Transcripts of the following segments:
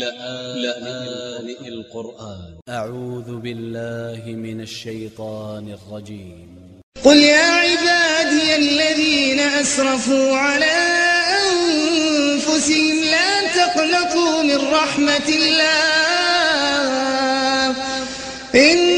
لآن القرآن. أ ع و ذ ب ا ل ل ه من ا ل ش ي ط ا ن ا ل ج ي م قل يا عبادي الذين أسرفوا على أنفسهم لا تقنطوا من رحمة الله. إن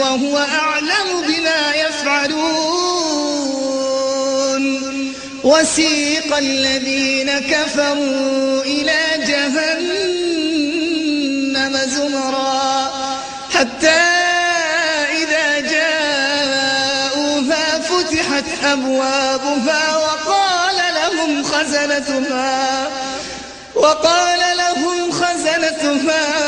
وهو أعلم بما يفعلون. وسيق الذين كفروا إلى جهنم زمرا. حتى إذا جاءوها فتحت أبوابها وقال لهم خزنتها وقال لهم خزنتها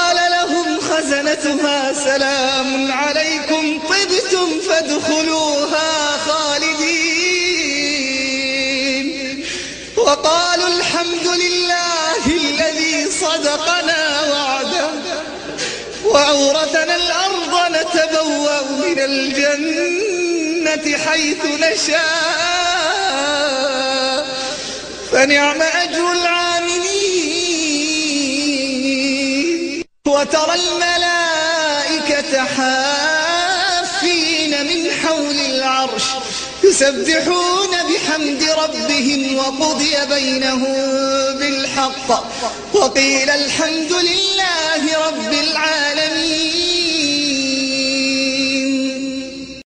وأورثنا الأرض نتبوأ من الجنة حيث نشاء. فنعم أجر العاملين. وترى الملائكة حافين من حول العرش يسبحون بحمد ربهم وقضي بينهم بالحق. وقيل الحمد لله رب العالمين.